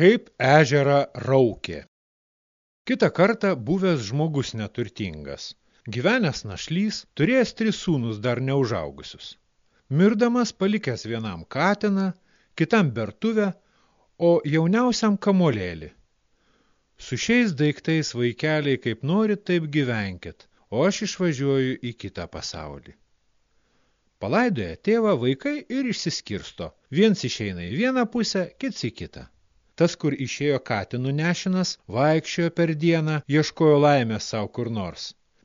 Kaip ežerą raukė. Kita kartą buvęs žmogus neturtingas. Gyvenęs našlys, turėjęs tris sūnus dar neužaugusius. Mirdamas palikęs vienam katiną, kitam bertuvę, o jauniausiam kamolėlį. Su šiais daiktais vaikeliai kaip norit, taip gyvenkit, o aš išvažiuoju į kitą pasaulį. Palaidoja tėvą vaikai ir išsiskirsto. Viens išeina į vieną pusę, kits į kitą. Tas, kur išėjo katinų nešinas, vaikščiojo per dieną, ieškojo laimės savo kur nors.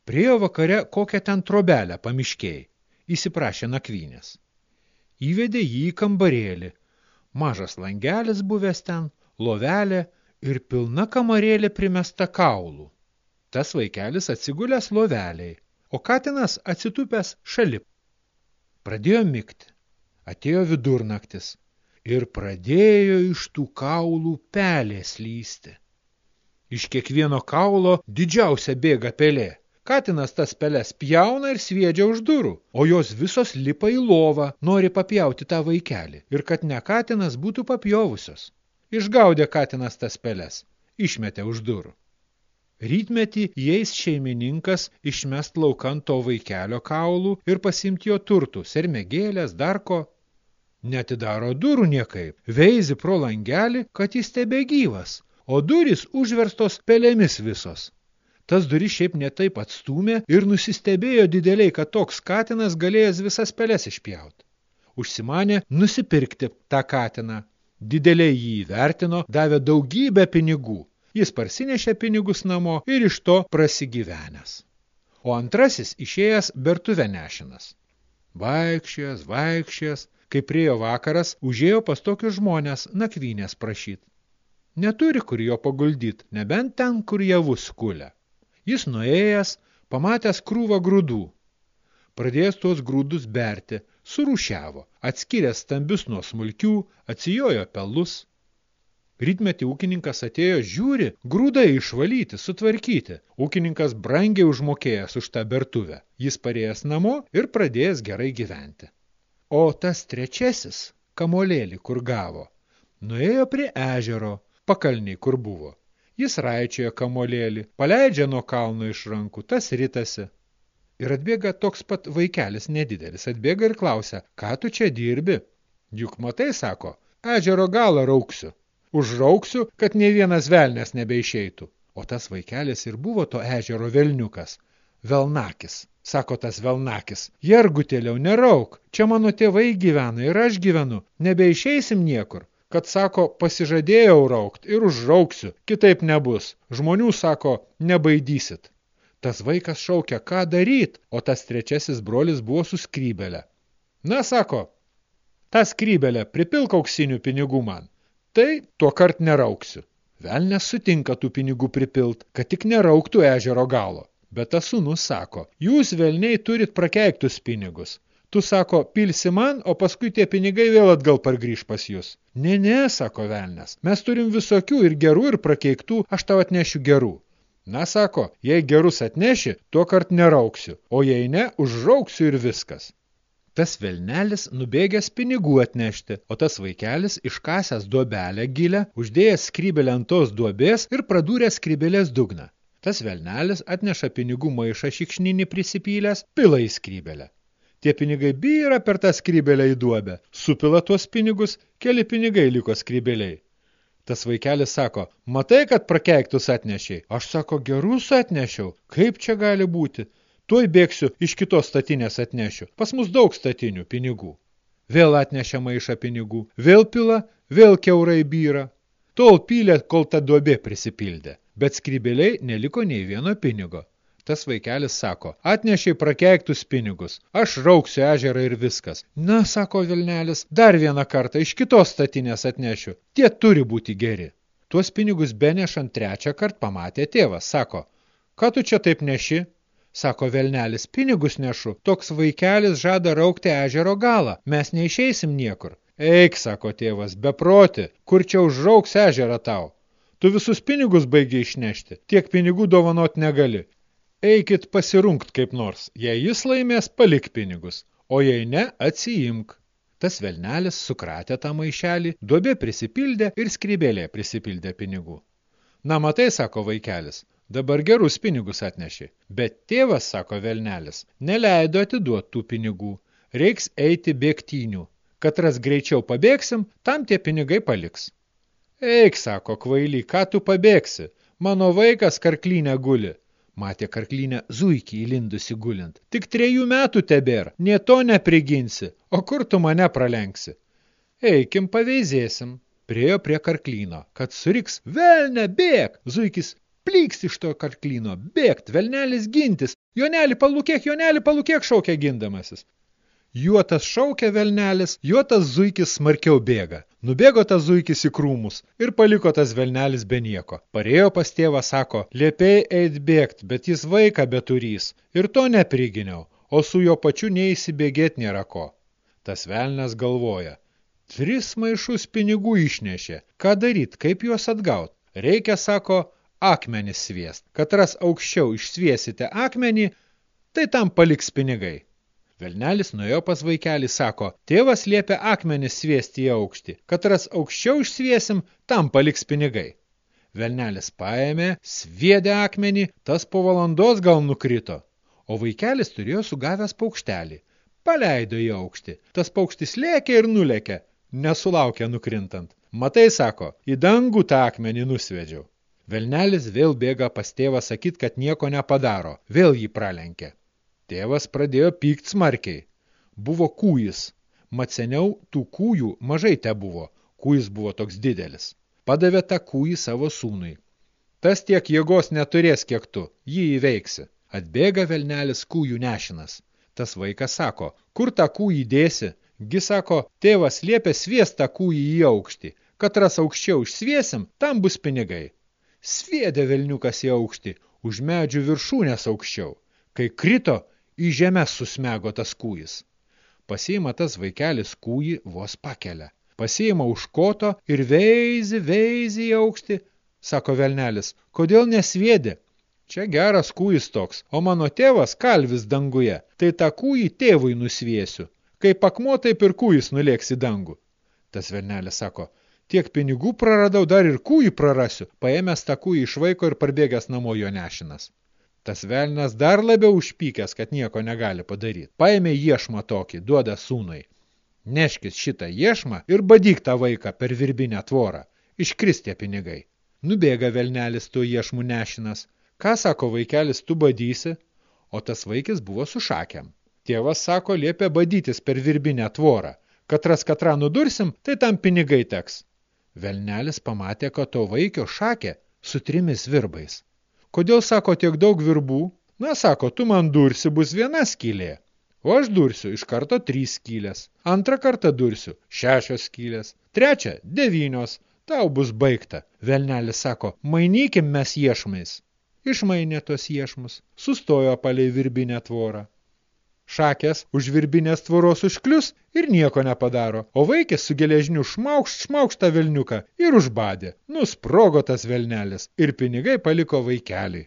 Priejo vakare kokią ten trobelę pamiškėjai, įsiprašė nakvynės. Įvedė jį į kambarėlį. Mažas langelis buvęs ten, lovelė ir pilna kamarėlė primesta kaulų. Tas vaikelis atsigulęs loveliai, o katinas atsitupęs šalip. Pradėjo mikti. Atėjo vidurnaktis ir pradėjo iš tų kaulų pelės lysti. Iš kiekvieno kaulo didžiausia bėga pelė. Katinas tas pelės pjauna ir sviedžia už durų, o jos visos lipa į lovą, nori papjauti tą vaikelį, ir kad ne katinas būtų papjovusios. Išgaudė katinas tas pelės, išmetė už durų. Rytmetį jais šeimininkas išmest laukant to vaikelio kaulų ir pasimti jo turtų, sermegėlės, darko, Netidaro durų niekaip, veizi pro langelį, kad jis tebe gyvas, o durys užverstos pelėmis visos. Tas duris šiaip netaip atstūmė ir nusistebėjo dideliai, kad toks katinas galėjęs visas pelės išpjaut. Užsimanė nusipirkti tą katiną. Dideliai jį įvertino, davė daugybę pinigų. Jis parsinešė pinigus namo ir iš to prasigyvenęs. O antrasis išėjęs bertuve nešinas. Vaikščias, vaikščias, Kai priejo vakaras, užėjo pas tokius žmonės nakvynės prašyt. Neturi kur jo paguldyt, nebent ten, kur javus kulia. Jis nuėjęs, pamatęs krūvą grūdų. Pradėjęs tuos grūdus berti, surūšiavo, atskyręs stambius nuo smulkių, atsijojo pelus. Rytmetį ūkininkas atėjo, žiūri, grūdai išvalyti, sutvarkyti. Ūkininkas brangiai užmokėjęs už tą bertuvę. Jis parėjęs namo ir pradėjęs gerai gyventi. O tas trečiasis, kamolėlį, kur gavo, nuėjo prie ežero, pakalniai, kur buvo. Jis raičiojo kamolėlį, paleidžia nuo kalno iš rankų, tas ritasi. Ir atbėga toks pat vaikelis nedidelis, atbėga ir klausia, ką tu čia dirbi? Juk matai, sako, ežero galą rauksiu. Užrauksiu, kad ne vienas velnės nebeišeitų. O tas vaikelis ir buvo to ežero velniukas, velnakis. Sako tas velnakis, jergutėliau, nerauk, čia mano tėvai gyvena ir aš gyvenu, nebeišeisim niekur. Kad sako, pasižadėjau raukt ir užrauksiu, kitaip nebus. Žmonių sako, nebaidysit. Tas vaikas šaukia, ką daryt, o tas trečiasis brolis buvo su skrybelė. Na, sako, tą skrybelę pripilk auksinių pinigų man. Tai tuo kart nerauksiu. Velnes sutinka tų pinigų pripilt, kad tik nerauktų ežero galo. Bet tas sūnus sako, jūs velniai turit prakeiktus pinigus. Tu sako, pilsi man, o paskui tie pinigai vėl atgal pargrįž pas jūs. Ne, ne, sako velnes, mes turim visokių ir gerų, ir prakeiktų, aš tau atnešiu gerų. Na, sako, jei gerus atneši, tuo kart nerauksiu, o jei ne, užrauksiu ir viskas. Tas velnelis nubėgęs pinigų atnešti, o tas vaikelis iškasęs duobelę gilę, uždėjęs skrybelę ant tos duobės ir pradūręs skrybelės dugną. Tas velnelis atneša pinigų maišą šikšninį prisipylęs, pila į skrybelę. Tie pinigai byra per tą skrybelę į duobę. Supila tuos pinigus, keli pinigai liko skrybeliai. Tas vaikelis sako, matai, kad prakeiktus atnešiai. Aš sako, gerus atnešiau. Kaip čia gali būti? Tuoj bėgsiu, iš kitos statinės atnešiu. Pas mus daug statinių pinigų. Vėl atnešia maišą pinigų. Vėl pila, vėl keurai byra. Tol pylė, kol ta duobė prisipildė bet skrybėliai neliko nei vieno pinigo. Tas vaikelis sako, atnešiai prakeiktus pinigus, aš rauksiu ežerą ir viskas. Na, sako Vilnelis, dar vieną kartą iš kitos statinės atnešiu, tie turi būti geri. Tuos pinigus benešant trečią kartą pamatė tėvas, sako, ką tu čia taip neši? Sako Velnelis, pinigus nešu, toks vaikelis žada raukti ežero galą, mes neišeisim niekur. Eik, sako tėvas, beproti, kur čia užrauks ežerą tau? Tu visus pinigus baigiai išnešti, tiek pinigų dovanot negali. Eikit pasirunkt kaip nors, jei jis laimės, palik pinigus, o jei ne, atsiimk. Tas velnelis sukratė tą maišelį, duobė prisipildė ir skrybėlė prisipildė pinigų. Na, matai, sako vaikelis, dabar gerus pinigus atneši. Bet tėvas, sako velnelis, neleido atiduoti tų pinigų. Reiks eiti bėgtynių. Katras greičiau pabėgsim, tam tie pinigai paliks. Eik, sako kvaily, ką tu pabėgsi? Mano vaikas karklinė guli. Matė karklinę zuikį įlindusi gulint. Tik trejų metų tebėr, nie to nepriginsi, o kur tu mane pralenksi? Eikim, paveizėsim. Priejo prie karklyno, kad suriks, velne, bėg! Zuikis plyks iš to karklyno, bėgt, velnelis gintis, jonelį palūkėk, jonelį palūkėk, šaukia gindamasis. Juotas šaukia velnelis, juotas zuikis smarkiau bėga. Nubėgo tas zuikis į krūmus ir paliko tas velnelis be nieko. Parėjo pas tėvą, sako, liepiai eit bėgt, bet jis vaiką beturys. Ir to nepriginiau, o su jo pačiu neįsibėgėt nėra ko. Tas velnes galvoja. Tris maišus pinigų išnešė. Ką daryt, kaip juos atgaut? Reikia, sako, akmenis sviest. Katras aukščiau išsviesite akmenį, tai tam paliks pinigai. Velnelis nuėjo pas vaikelį, sako, tėvas liepia akmenis sviesti į aukštį, katras aukščiau išsviesim, tam paliks pinigai. Velnelis paėmė, sviedė akmenį, tas po valandos gal nukrito, o vaikelis turėjo sugavęs paukštelį. Paleido į aukštį, tas paukštis lėkė ir nulėkė, nesulaukė nukrintant. Matai, sako, į dangų tą akmenį nusvedžiau. Velnelis vėl bėga pas tėvą sakyt, kad nieko nepadaro, vėl jį pralenkė. Tėvas pradėjo pykt smarkiai. Buvo kūjis. Mat seniau tų kūjų mažai te buvo. Kūjis buvo toks didelis. Padavė tą kūjį savo sūnui. Tas tiek jėgos neturės, kiek tu. Jį įveiksi. Atbėga velnelis kūjų nešinas. Tas vaikas sako, kur tą kūjį dėsi? Gi sako, tėvas liepia sviestą kūjį į aukštį. Katras aukščiau išsviesim, tam bus pinigai. Sviedė velniukas į aukštį, už medžių viršūnės aukščiau. Kai krito, į žemę susmego tas kūjis. Pasiima tas vaikelis kūjį, vos pakelia. Pasiima už koto ir veizi, veizi į aukštį. Sako velnelis, kodėl nesviedė? Čia geras kūjis toks, o mano tėvas kalvis danguje, tai tą kūjį tėvui nusviesiu. Kai pakmo, taip ir kūjis nulėks į dangų. Tas velnelis sako, tiek pinigų praradau, dar ir kūjį prarasiu. Paėmęs tą kūjį iš vaiko ir parbėgęs namo jo nešinas. Tas velnas dar labiau užpykęs, kad nieko negali padaryti. Paėmė iešmą tokį, duoda sūnui. Neškis šitą iešmą ir badyk tą vaiką per virbinę tvorą. Iškristė pinigai. Nubėga velnelis tuo iešmų nešinas. Ką sako vaikelis, tu badysi? O tas vaikis buvo su šakiam. Tėvas sako, liepia badytis per virbinę tvorą. Katras katrą nudursim, tai tam pinigai teks. Velnelis pamatė, kad to vaikio šakė su trimis virbais. Kodėl sako tiek daug virbų? Na, sako, tu man dursi bus viena skylė. O aš dursiu iš karto trys skylės. Antrą kartą dursiu šešios skylės. Trečia – devynios. Tau bus baigta. Velnelis sako, mainykim mes iešmais. Išmainė tos iešmus. Sustojo palei virbinę tvorą. Šakės už virbinės tvoros užklius ir nieko nepadaro, o vaikės su geležiniu šmaukšt šmaukštą velniuką ir užbadė. Nusprogo tas velnelis ir pinigai paliko vaikelį.